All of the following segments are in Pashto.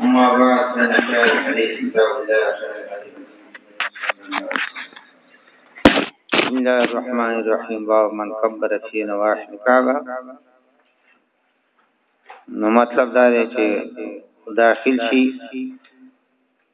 أما بعد فإن خير الحديث كتاب الله خير الحديث بسم الله الرحمن الرحيم باب من كبر في نواحي الكعبة نو مطلب دا دی چې داخل شي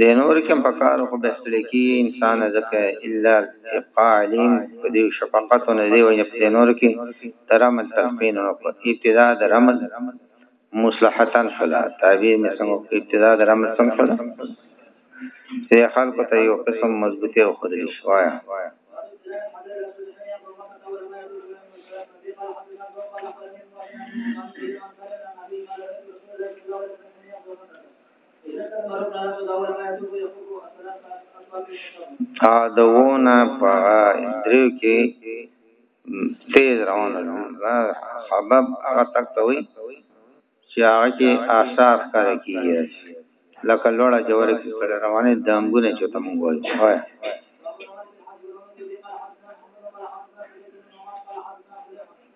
د نور کوم په کار خو به ستړي کی انسان ځکه الا ابقاء علیم په دې شفقت نه دی وجه په نور کې ترمل تلقین او ابتدا د رمل مصلحتا فلا تعبیر مې څنګه ابتدا د رمل څنګه فلا چې خلکو ته یو قسم مضبوطی او خدای شوایا Thank you. ا دونه په دریو کې تیز روان دا سبب هغه تک ته وي چې هغه کې آثار کار کیږي لکه لوړه جوړه کې کړه روانه دنګونه چته مونږ وایو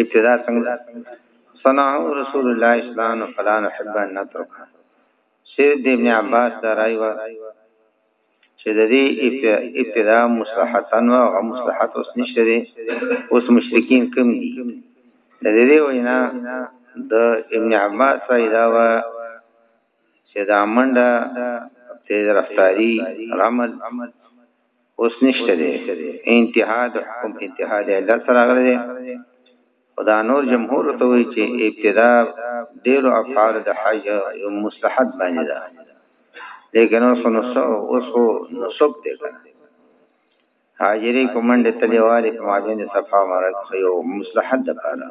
ابتدا څنګه صنعه رسول الله اسلام فلا نحب ان نترك سید د ابن عباس دا رائے و چې د دې ابتدا مصلحتا او غو مصلحت اوس نشته دي اوس مشرکین کم دي د دې وینا د ابن عباس رائے دا و چې دا منډه تیز رفتاری رمل اوس نشته دی انتها د حکم انتها د علت سره راغلی دی خدا نور جمهور ته وی چې ابتدا ډیرو افعال د حج یو مستحب باندې ده لیکن اوس نو سو اوس نو سوک دی کنه حاجری کومند تلیواله په مابین صفه مرک یو مستحب ده پاره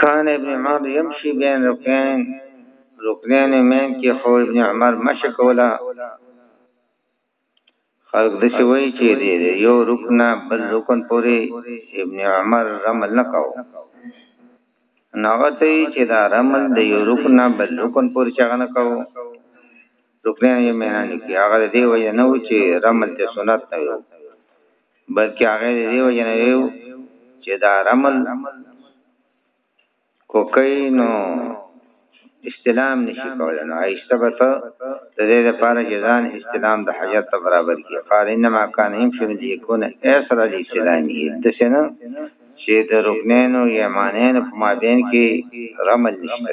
کان ابن عمر يمشي بين ركنين ركنين مين کې خو ابن عمر مشه کولا خلق د شوی چې دی یو رکن بل رکن پورې ابن عمر رمل نکاو ناغته چې دا رمل د یو رکن بل رکن پورې چاغه نکاو رکنه یې مهانه کې هغه دی وای نه و چې رمل ته سنت نه یو بلکې هغه دې دیو جن ویو چې دا رمل کوکې نو استلام نشي کولای نو ایسته به ته د دې لپاره چې ځان استلام د حاجت ته برابر کی قال انما کان يمشن دي يكون اسر علي اسلامي د سينه چې د رکنینو یمانین په مابین کې رمل نشته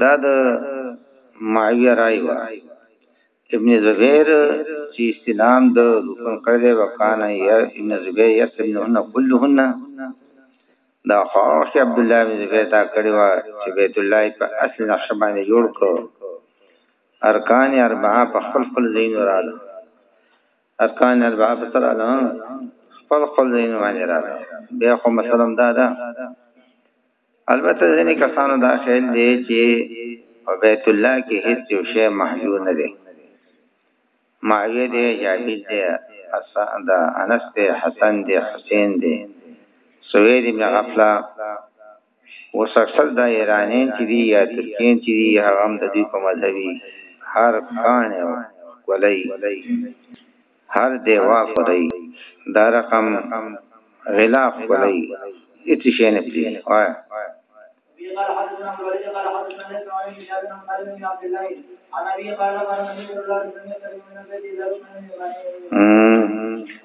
دا د معاویه رای و ابن زبیر چې استلام د رکن کړی وکانه یا ابن زبیر یسمنهن كلهن دا خواخ عبد الله بن زبیر دا کړی و چې بیت الله په اصل نقشه باندې جوړ کړو ارکان اربعه په خپل خپل زین رااله ارکان اربعه په سره نه خپل خپل دین باندې راغی بیا خو مثلا دا ده البته ځینې کسانو دا خیال دی چې او بیت الله کې هیڅ یو شی محجور نه دی معاویه دی جابر دی حسن دا انس دی حسن دی حسین دی سوید ابن غفلا مسلسل دا ایرانین چې دي یا ترکین چې دي هغه هم د دوی په مذهبي هر کاڼی او کولۍ هر دیوا کولۍ دا رقم غلاف کولۍ هیڅ شی نه پري وایه قال حدثنا ابو الوليد قال حدثنا ليس عن ابن شهاب عن خالد بن عبد الله عن ابي قال قال النبي صلى الله عليه وسلم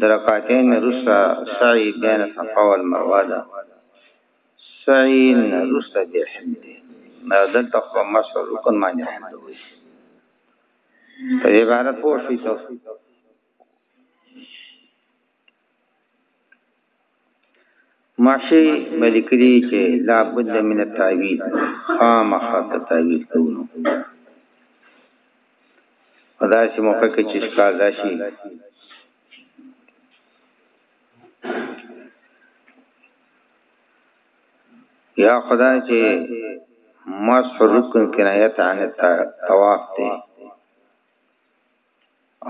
درکاتین رسا سعی بین صفا والمروه ده سعی رسا به حمد ده دا دلته خو مس رکن باندې حمد وي په عبارت پوه شئ ماشي به لیکلي چې لا بد من التعویل خامخا ته تعویل کوو په داسې موقع کې چې ښکار راشي یا خدای چې مسح رکن کنایت عن الطواف دی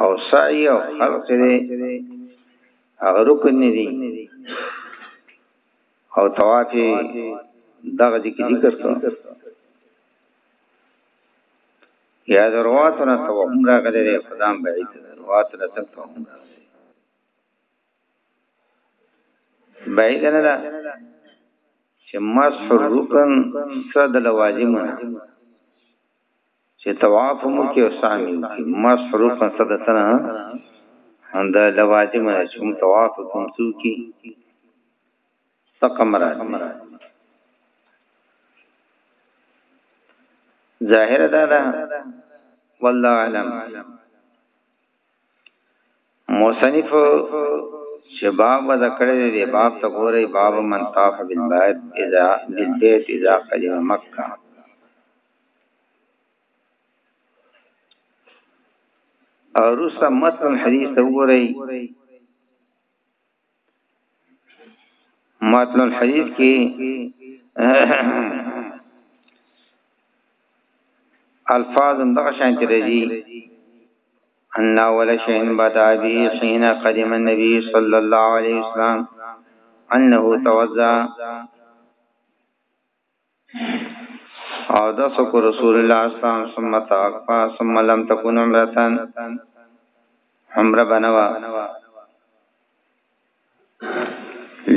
او سعی او خلق دې هغه رکن دي او طواف دغه دي کې ذکر کړو یا درواتنا توهم راغلی دی خدام بعید درواتنا تک توهم راغلی بعید نه ده چې مسح الرکن صد لوازمونه چې طواف مو کې او سامي کې مسح رکن صدتنا هم دا لوازم نه چې موږ طواف کوم څو کې تقمر ظاهر دا ده والله علم مصنف شباب ودا کړی دی باب ته ګورې باب من طاف بالبيت اذا بالبيت اذا قدم مکه او روسا متن حدیث ته وګورئ متن الحديث کې الفاظ دغه شان کې راځي ان اول شيء بدا به حين قدم النبي صلى الله عليه وسلم انه توضا او دا سکو رسول الله اسلام ثم توقفا ثم لم تكن عمرتان عمره بنوا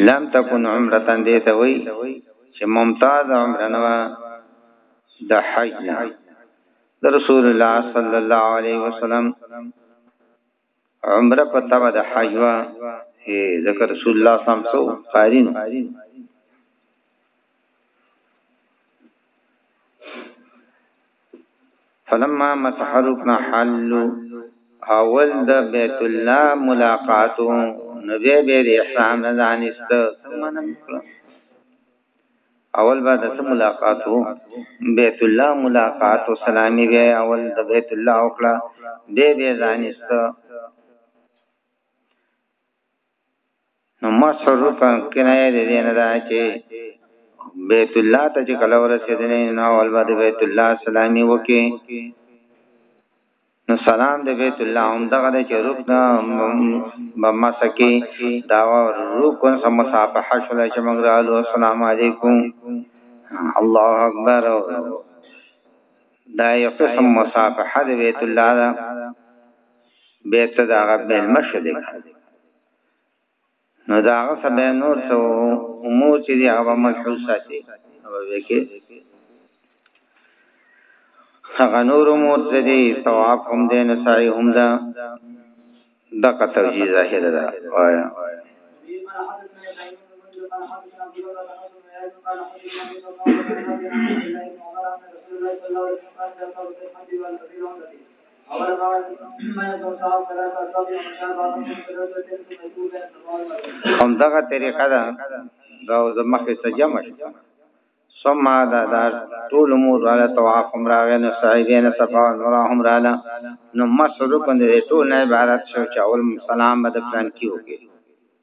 لم تكن عمرتان دیتا وی چې ممتاز عمره نوا د حج نه د رسول الله صلی الله علیه وسلم عمره په تبع د حج وا هي ذکر رسول الله صلی الله علیه وسلم قارین فلما مسحرکنا حل اول د بیت الله ملاقاتو نبی به احرام نه ځانست ثم نمکرم اول به د ملاقات وو بیت الله ملاقات او سلامي به اول د بیت الله وکړه به به ځانست نو مسرور په کنایه دې نه دا چې بیت الله ته چې کله ورسېدل نو اول به بیت الله سلامي وکي نو سلام د بیت الله هم دغه د چې رکن بمسکی دا رکن سم مصافحه شول چې موږ رالو السلام علیکم الله اکبر دا یو قسم مصافحه د بیت الله دا بیت دا غبل مشدک نو دا هغه څه به نور څه امور چې دی هغه ملحوظ ساتي هغه وکي هغه نور امور چې دی ثواب هم دی نه سعی هم ده دغه توجیه ظاهر ده وایا Thank you. اول قال من صاحب سره تاسو په مشال باندې سره د دې په مجبور ده هم دغه طریقه ده دا زمخه سجم شي ثم دا دا ټول امور علی طواف هم راغی نو سعیدین صفا نور هم رااله نو مسرو کندې ټول نه عبارت شو چې اول سلام بد پلان کیو کې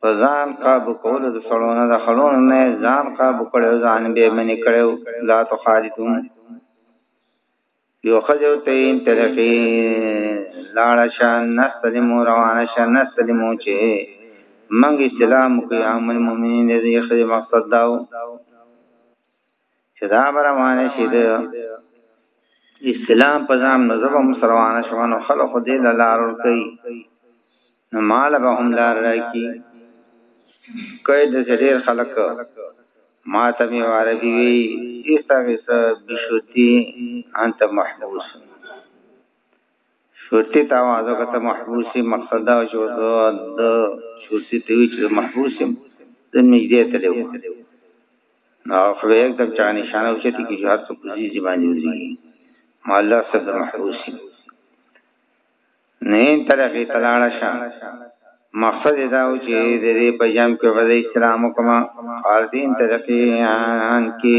په ځان قابو کولو د سړونه د خلونو نه ځان قابو کړو ځان به منی کړو لا تو خالدون یو خځو ته انتلقی لاړ شان نستلمو روان شان نستلمو چې منګ اسلام کې عام المؤمنین دې خې مقصد داو چې دا روانه شي د اسلام په ځام نو زبم سروانه شوانو خلق دې لار ور کوي نو مال به هم لار راکی کوي د ډېر خلق ما ته می عربي وی ایسا ویسا بشوتی انت محبوس شرطي ته واځه کته محبوسي مقصد دا چې د شرطي ته وی چې محبوسم د نږدې ته دی نو خو به یو دم چا نشانه او چې ته کې جهاد څو کوزي زبانی وزي ما الله سب محبوسي نه طرفې تلاړه شه مقصد دا و چې د دې په جام کې غزې اسلام کومه فاردین طرفې ان کې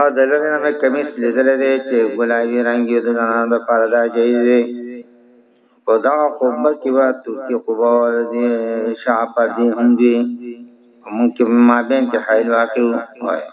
او د لږ نه مې کمیس لیدل دی چې ګلابي رنګ یې د زنانو لپاره دا جایز دی په دا خوبه کې به ترکی خوبه دی شاه پر دې هم دی مونږ کې ما بین کې حایل واقع وایو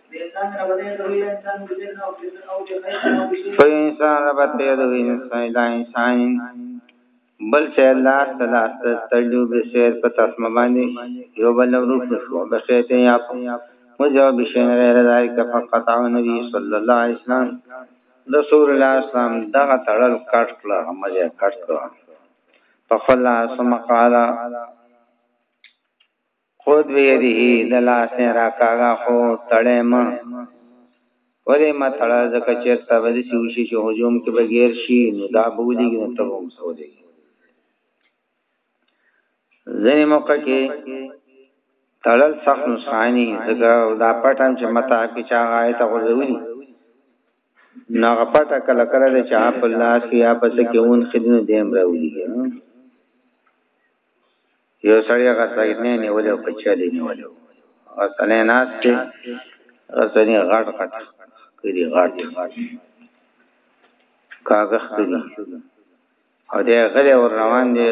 په انسان ربط یادو انسان دا انسان بل چې الله تعالی ستړو به سیر په تاسو باندې یو بل روح شو به شیته یا مجو بشین غیر ذالک فقط او نبی صلی الله علیه وسلم رسول الله اسلام دغه تړل کټ کړه مجه کټ کړه فخلا ثم قال خود بيده د لاس نه راکاغه خو تړې ما ولې ما تړه ځکه چې تا به دې شي چې هجوم کې بغیر شي نو دا بودی نه ته هم سودې ځنې موقع کې تړل سخت نسخانی ځکه دا پټم چې متا کې چا غای ته غوځولي نو غپټه کله کله د چا په لاس کې یا پس کې اون خدمت دیم راوړي یو سړی هغه سړی نه نیولې او پچالي نیولې هغه سړی ناس کې هغه سړی غټ غټ کړي غټ کاغخ کړي او دې غلې ور روان دي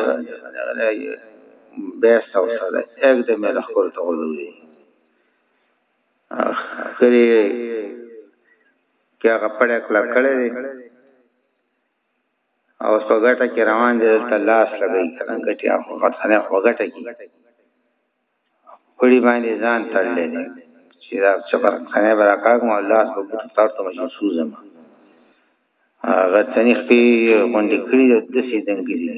به سو سره یک د مې لخر ته ورولې اخري کې هغه پړې کړه کړې او په ګټه کې روان دي دلته لاس لګي کنه ګټي او غټنه په ګټه کې پړي باندې ځان تړلې دي چې دا چې پر خنه برکاګ مو الله سبحانه وتعالى تر ته مشو سوزم هغه تنې خپې غونډې کړې د سې دنګې دي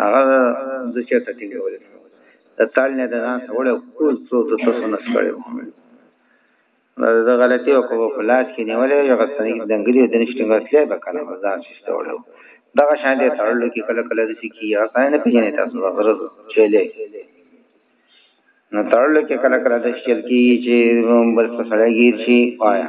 هغه د چې ته ټینګ ولې د تال نه د ځان سره وړو ټول څو د تاسو نس کړو د غلطي او کوو په لاس کې نیولې یو غستنې کې دنګلې د نشټینګ اصلي به کنه ځان شسته وړو دغه شان دې تړلو کې کله کله د سکی هغه ځای نه پیژنې تاسو غره چیلې نو تړلو کې کله کله د شل کې چې بل څه سره گیر شي وایا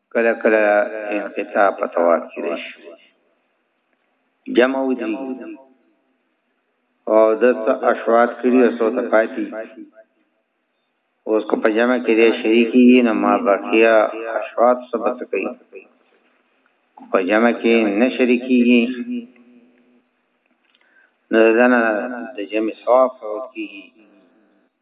کله کله انقطاع په طواف کې راشي جمع ودري او د څه اشوات کړي او څه ته پاتې اوس کو په جمع کې د شریکی نه ما بقیا اشوات ثبت کوي په جمع کې نه شریکيږي نو ځنه د جمع ثواب فوت کیږي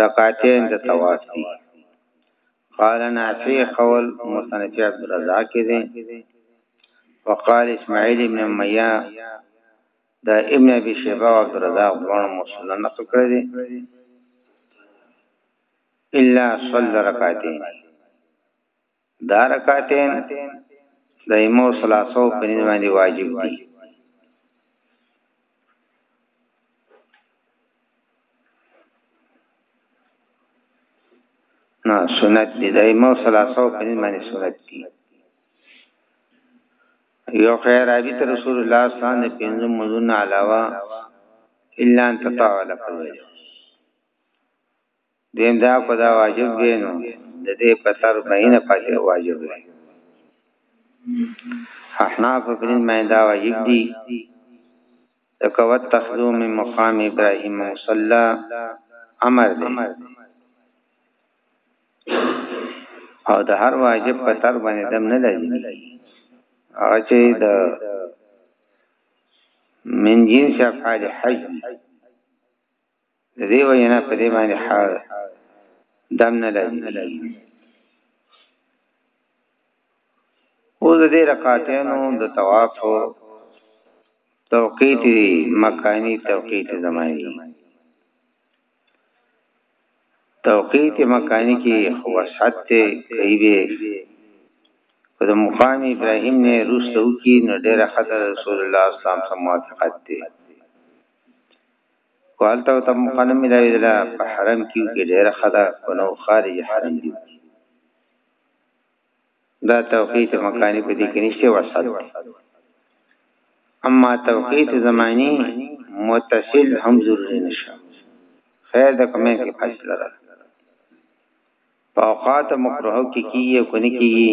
رکعتين د طواف دي قال نافع قول مصنف عبد الرزاق کې دي وقال اسماعيل ابن اميه دا ابن ابي شيبه او عبد الرزاق دوه مسلمان نقل کړی دي الا صلى ركعتين دا رکعتین د ایمو سلاسو په نوم باندې واجب دي نه سنت دي د ایمو سلاسو په نوم باندې سنت دي یو خیر ابي ته رسول الله صلی الله علیه وسلم پنځه مزون علاوه الا ان تطاول کوي دویم دا که دا واجب وي نو د دې په سر مینه پاتې واجب دی احناف په دې معنی دا واجب دي تکوت تخذو من مقام ابراهیم مصلا امر دی او د هر واجب په سر باندې دم نه لازمي هغه چې د من جنس افعال حج د دې وینا په دې باندې حال دم نه لګي او د دې رکعاتینو د طواف توقیت مکانی توقیت زمانی توقیت مکانی کې وسعت ته کوي به د مقام ابراهیم نه روسو کې نو ډېر خطر رسول الله صلی الله علیه وسلم سموافقت دی کوالته او تم مقنم ملاوی دلا په حرم کیو کې ډیره خدا کنو خارج حرم دی دا توقیت مکانی په دې کې نشته وسط اما توقیت زمانی متصل هم ضروری نشه خیر د کومه کې فاصله ده په اوقات مکروه کې کیږي کو نه کیږي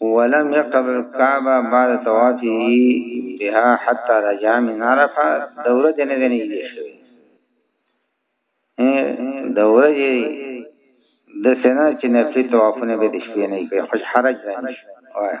ولم يقرب الكعبه بعد طوافه بها حتى رجع من عرفه دوره دې نه دی نږدې شوی دوره دې د سنا چې نفلي طوافونه به د شپې نه کوي خوش حرج رانشي وایه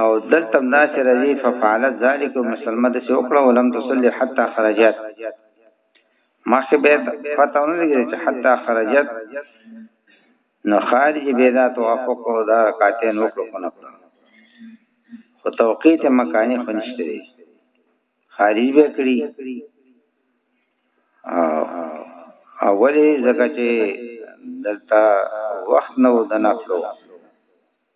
او دلته هم داسې راځي ففعلت ذلک مسلمه د څه وکړه ولم تصلي حتی خرجت مخکې به پته ونه لګېده چې حتی خرجت نو خارج به دا توافق او دا رکعتین وکړو کنه خو توقیت مکانی خو نشته دی خارج به کړی او اولی ځکه چې دلته وخت نو د نفلو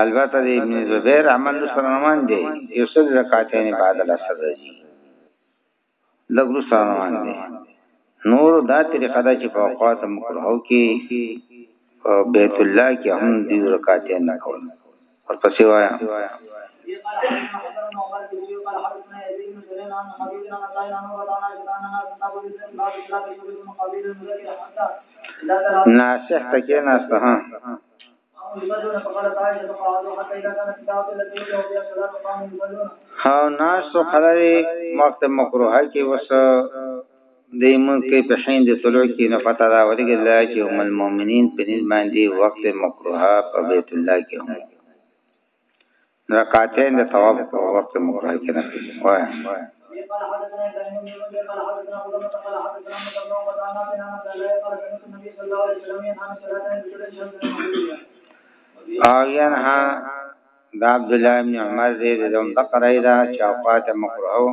البته د ابن زبیر عمل سره روان دی یو څل رکعتین بعد العصر راځي لګرو سره روان دی نور دا طریقه ده چې په اوقات مکرهو کې بیت الله کې هم د رکعتین نه کول ورپسې وایا ناسح تکي ناسته ها ها ناش تو خلری وخت مکروه کی وس دی مونږ کې په حین د طلوع کې نه پتا دا ورګ الله چې هم المؤمنین په نسبت باندې وخت مکروه په بیت الله کې هم رکعتین د طواف په وخت مکروه کې نه وای او ینها دا عبد الله بن عمر دې د ذم تقریدا چې اوقات مکروه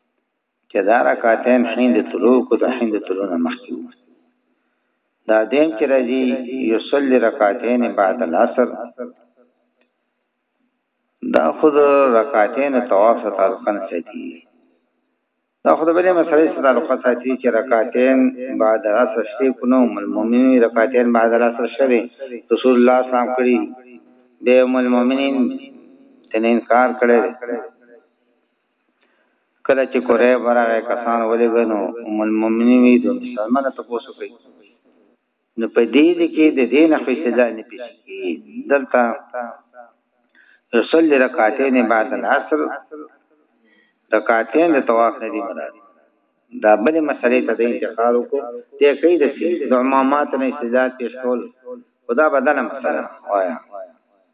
چې دا رکعتین حين طلوع کو د حين طلوع نه مخکې وو دا دیم چې راځي یصلی رکعتین بعد العصر دا خود رکعتین طواف تعلقا ساتي دا خود بلې مسلې سره تعلق ساتي چې رکعتین بعد العصر شته کو نو مؤمنین رکعتین بعد العصر شوه رسول الله صلی الله علیه وسلم کړی به مؤمنین تنه انکار کړي کله چې کورې برغه کسان ولې غنو ام المؤمنین وی د مسلمانه تاسو کوي نو په دې کې د دین خو استدلال نه پیش کی دلته یصلی رکعتین بعد العصر رکعتین د طواف نه دی مراد دا بل مسلې ته د انتقال کو ته کوي د سي د امامات نه استدلال پیش کول خدا بدل مسله وایا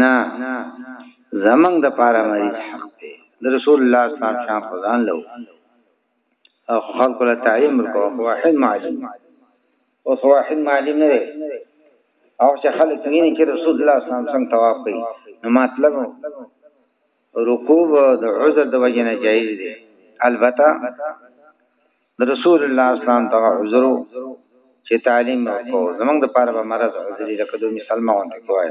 نه زمنګ د پاره مریض حق دی د رسول الله صلی الله علیه وسلم خدان لو او خلق له تعلیم ورکو واحد معلم او واحد معلم نه او چې خلک ویني چې رسول الله صلی الله علیه وسلم ثواب کوي نو مطلب رکوع د عذر د وجه نه جایز دی البته رسول الله اسلام ته عذر چې تعلیم وکړو زمونږ د پاره به مرز عذر لکه دوی مثال ما ونه کوی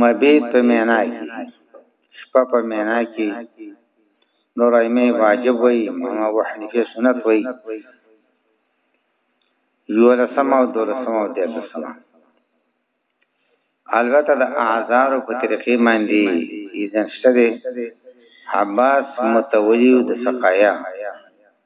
مبيت په معنا کې شپه په معنا کې نور ائمه واجب وي امام ابو حنیفه سنت وي یو لسم او دو لسم او دیر لسم البته د اعذار په طریقې باندې اذن شته عباس متولی د سقایا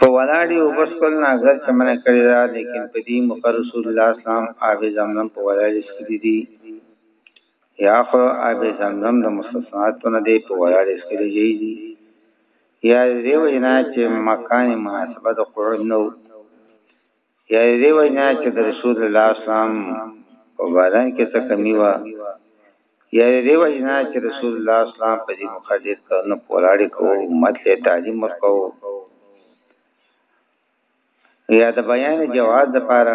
په ولاړی اوبه څښل ناظر چه منع کړی ده لیکن په دی موقع رسول الله اسلام آب زمزم په ولاړی څښلی دی یا خو آب زمزم د مستثناتو نه دی په ولاړی څښل جایز دی یا دی وجنا چه مکان مناسبه د قعود نو یا دې وینا چې د رسول الله اسلام په باران کې څه کمی و یا دې وینا چې رسول الله اسلام په دې مخاطب ته نه پولاړې کو مطلب تعلیم ورکو یا د بیان جواز لپاره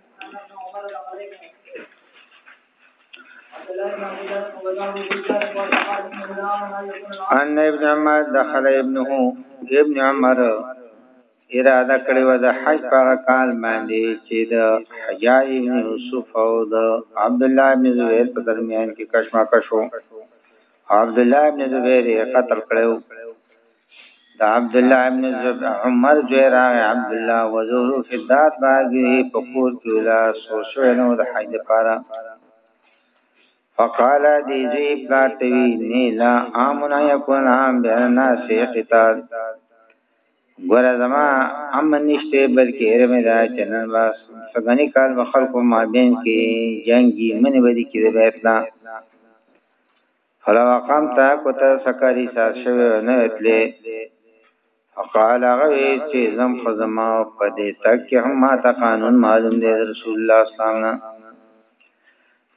ان ابن عمر دخل ابنه ابن عمر اراده کړې و د حج په کال باندې چې د حجاج ابن یوسف او د عبد الله ابن زبیر په درمیان کې کشمکش وو عبد الله ابن زبیر یې قتل کړو د عبد الله ابن زبیر عمر جرا عبد الله وزور فدات باغی په کور کې ولا سوسو نو د حج لپاره فقال دی جی پلاتوی نه لا امن یکون عام بین الناس قتال ګور زما امن نشته بلکې هرمه دا چنن با سګنی کال به خلکو ما بین کې جنگي منی ودی کې د بیت الله فلا وقام تا کوته سکاری ساز شوی نه اتلې فقال غوی چې زم خزما په دې تک کې هم ما ته قانون معلوم دی رسول الله صلی الله علیه وسلم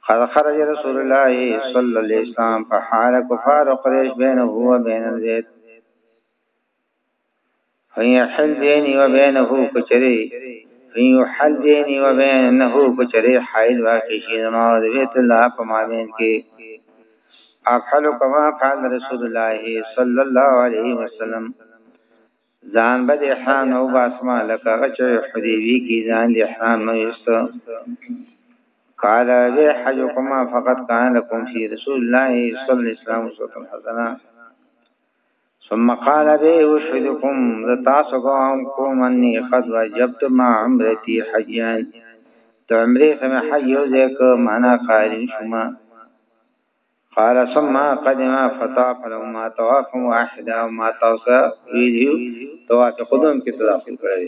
قد خرج رسول الله صلی الله علیه وسلم فحال كفار قريش بينه وبين البيت فیحل بینی و بینه کچری فیحل بینی و بینه کچری حائل واقعی شی زما و بیت الله په مابین کې افعل کما فعل رسول الله صلی الله علیه وسلم ځان بد احرام او باسما لکه غچ حدیبی کی ځان د احرام نو یست قال به حجکما فقط کان لكم فی رسول الله صلی الله علیه وسلم حسنه ثم قال به اشهدكم تاسو کوم کوم اني قد وجبت ما عمرتي حجا ته عمره سم حج یو ځک معنا قارن شما قال ثم قدم فطاف لما طواف واحده وما توسع ویدیو طواف قدوم کې طواف کړی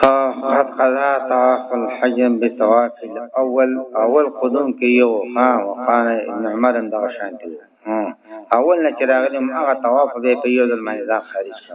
خط قضا طواف الحجم بطواف الاول اول قدوم کې یو ها وقان ابن عمر هم دغه شان دی اول نه چې راغلی هغه طواف به په یو ځل باندې ځان خارج شو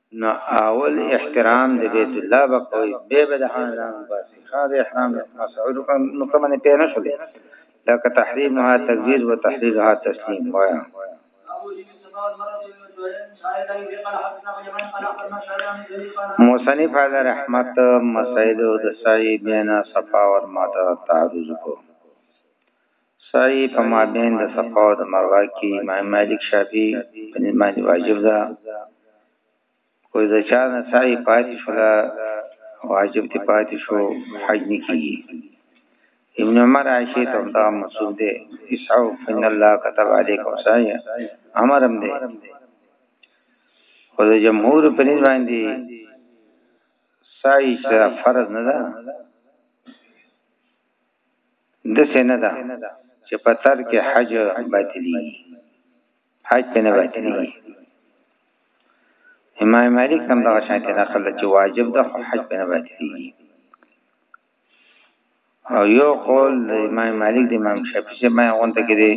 نو اول احترام د بیت الله به کوي به به د حرام وباسي خاص احرام مسعود نو کومه نه پیدا شول لکه تحریمها تکبیر و تحلیلها تسلیم وایا مصنف علی رحمت مسائل د سعی بین صفا و ماته تعرض کو سعی په مابین د صفا او د مروه کې امام مالک شافعي په دې باندې واجب ده خو د چا نه سعی پاتې شو دا واجب دی پاتې شو حج نه کیږي ابن عمر عائشه ته دا مسعود دی اسعو فن الله كتب عليكم سعي امرم دی خو د جمهور په نسبت باندې سعی فرض نه ده دسې نه ده چې په تر کې حج باطلی حج په نه باطلی امام مالک هم دغه شانتي نقل چې واجب ده خو حج په نه باطلی او یو قول د امام مالک د امام شافعي سره ما غونډه کې دي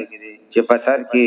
چې په تر کې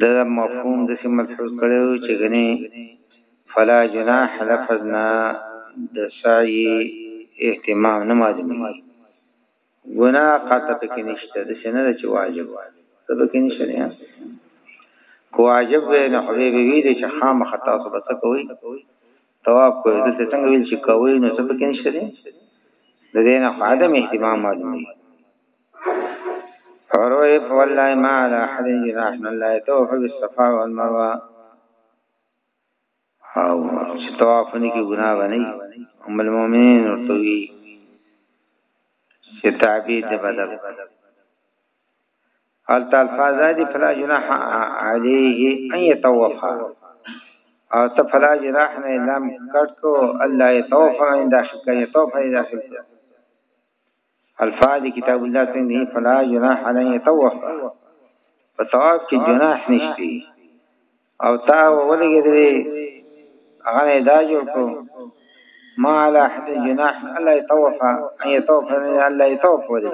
ده مفهوم دسې ملحوظ کړی وو چې ګنې فلا جناح لفظ نه د سعی اهتمام نه معلومیږي ګناه قطع پکې نشته د سینه چې واجب ته پکې نشته نه کو واجب وې نه خو به وی دي چې خام خطا سو بس کوي تواب کوي د څنګه ویل چې کوي نو څه پکې نشته دي د دې نه عدم اهتمام معلومي وروي والله ما على احد جناح الله يتوف بالصفا والمروه او چې طواف نه کې ګناه بنئ ام المؤمنین ورته وی چې تابع د بدر هل الفاظ دي فلا جناح عليه ان يطوف او ته فلا جناح نه لم کټ کو الله يطوف ان داخل کې يطوف داخل کې الفاء دی کتاب الله څنګه دی فلا جناح علی یتوف په طواف کې جناح نشتی او تا ولګې دی هغه دا جوړ کو ما علی احد جناح الله یتوف ان یتوف الله یتوف ولې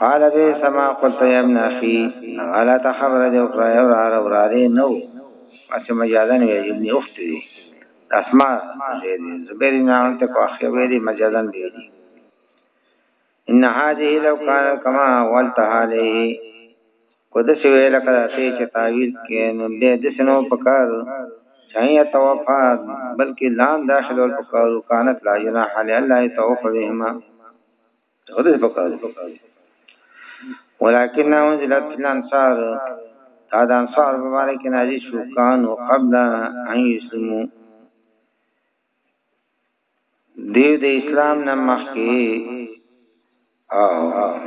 قال به سما قلت يا ابن اخي غلا تخبر دي او راي او راي او راي نو اته مجازن وي ابن اخت دي اسماء زيد زبير بن عون ته کو اخي وي دي مجازن دي دي ان هذه لو كان كما ولت عليه کده سی ویل کړه چې چې تعویل کې نو دې د سنو پکار چایا توفا بلکې لام داخل ول پکارو کانت لا جناح علی الله توفا بهما غده په کار ولكن انزلت الانصار دا د انصار مبارک نازل شو کانو قبل ان يسلمو دیو د اسلام نه مخکې او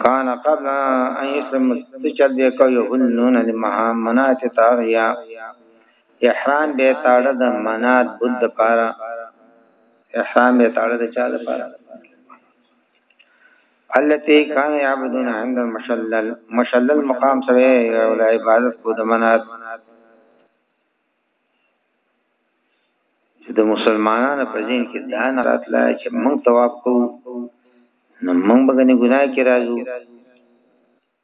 کان قبل ان يسلم تشل دی کو يهلون لمحمنات طاغيا احرام به تاړه د منات بد پارا احرام به تاړه د چا د پارا التي كان يعبدون عند المشلل مشلل مقام سره او عبادت کو د منات د مسلمانانو په ځین کې دا نه راتله چې موږ تواب کو نو موږ به ګناه کې راځو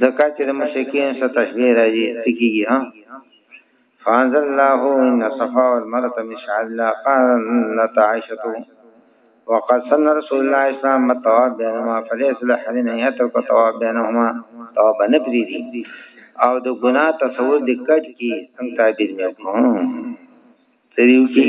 زکات چې د مشرکین سره تشبیه راځي تکیږي ها فانزل الله ان صفا والمرأة من شعائر الله قالت عائشة وقد سن رسول الله اسلام الطواف بينهما فليس لحد ان يترك الطواف بينهما طواف نه پریدي او د ګناه تصور د کټ کی څنګه تعبیر مې کوم تریو کی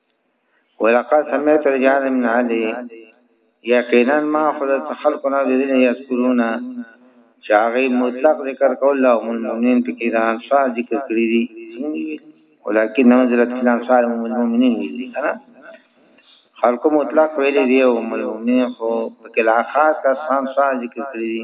ولقد سمعت رجال من علي یقینا ما خود خلق نه دي یذکرون چاغي مطلق ذکر کول له المؤمنین په کې دا انصار ذکر کړی دي ولکن نزلت فی الانصار المؤمنین ویلي کنه خلق مطلق ویلي دي او المؤمنین خو په کې لا خاص کسان صار ذکر کړی دي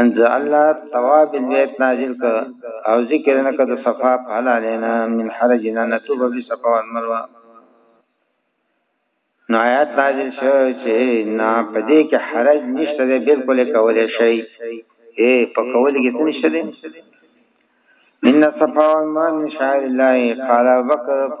انزل الله تواب البيت نازل ک او ذکر نه کده صفا فعلا لینا من حرجنا نتوب بصفا والمروه نو آیات نازل شو چې نا پدې کې حرج نشته دی بالکل کولای شي اے په کول کې څه نشته دی ان صفا والمروه من شعائر الله قال بکر ف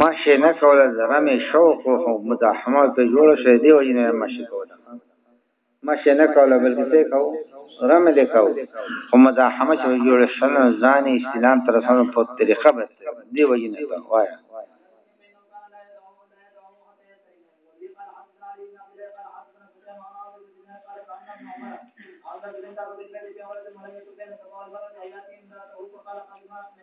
ماشي نه کوله زره مې شوق او مزاحمت ته جوړ شې دی وجنه ماشي کوله مشه نه کوله بلکې څه کو رم دې کو خو مزاحمه چې جوړ شل ځان استلام تر سره په طریقه به دی وجه نه وایا Thank you.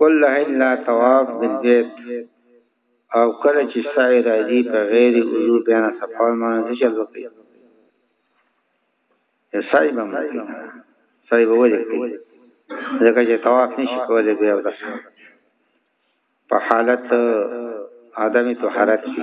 کله الا طواف بالبيت او کله چې سعی راځي په غیر وضو بیا نه صفا مانه څه چل وکړي سعی به مو کوي سعی به ولې کوي ځکه چې طواف نشي کولای بیا ورته په حالت عدم طهارت کې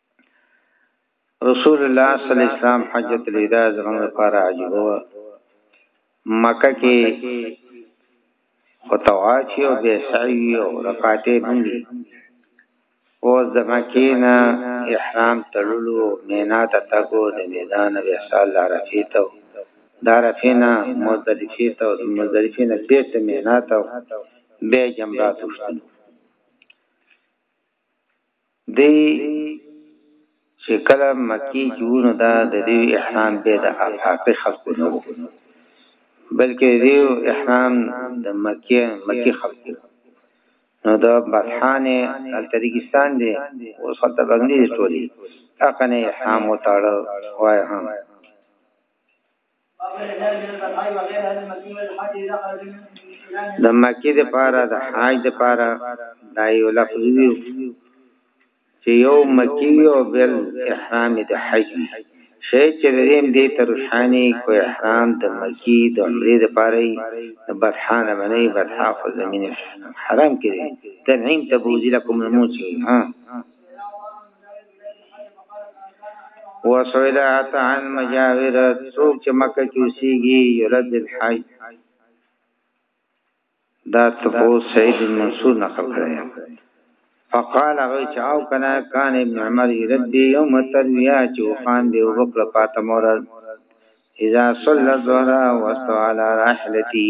رسول الله صلی الله علیه وسلم حجۃ الوداع زموږ لپاره عجیب و مکه کې خطواچی او بے سعی او رفاته بندي او د مکینا احرام تړلو مینا ته تاګو د میدان به سال عرفه ته دارفینا مزدلفه ته او مزدلفه نه بیت مینا ته به جمرات وشتل دی چې کله مکی کې ونه دا د دې احرام به د افاقي خلکو نه وو بلکې دې احرام د مکی مکی خلکو نو دا بطحان الترکستان دی او سلطه بغلی دی ټولی اقنه احرام وطاړه وای هم د مکی د پاره د حاج د پاره دا یو لفظ وی چې یو مکی او بل احرام د حج شی چې ریم دې ترشانی کو احرام د مکی د عمرې د پاره د بطحان باندې بطحا خو زمين حرام کړي تنعیم تبوزی لكم الموت ها وسئل عطا عن مجاور څوک چې مکه کې اوسېږي یولد الحج دا تفو سعید المنصور نقل کړی فقال غی چاو کنا کان ابن عمر یلد یوم ترویه چې خان دی وکړه پاتم ورځ اذا صلى الظهر واستوى على راحلته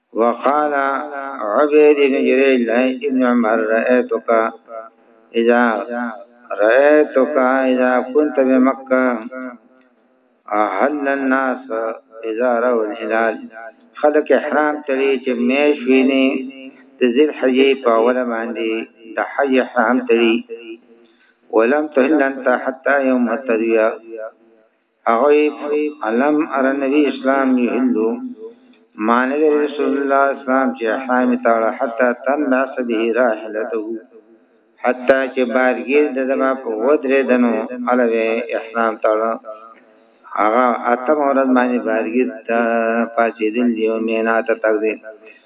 وقال عبيد بن جريج ابن عمر رأيتك إذا رأيتك إذا كنت بمكة أهل الناس إذا رأوا الهلال خلق احرام تلي چې مېش ویني د ذل حجې په اول باندې د حج احرام تلي ولم تهل انت حتى يوم التروية هغوی علم ار نبی اسلام یحلو معنی د رسول الله اسلام چې احرام تاړه حتی تنبع سبه راحلته حتی چې بارګیر د دبا په ودرې دنو علوه احرام تاړه هغه اتم ورځ باندې بارګیر ته پاتې دل دیو مینا ته تقدیم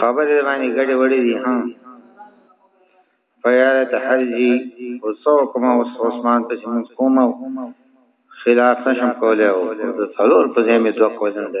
خبرې باندې ګډې وړې دي ها پیاره ته حرجی او څو کوم اوس عثمان ته موږ کوم خلاف نشم کولای او د څلور په ځای مې دوه کوزن دی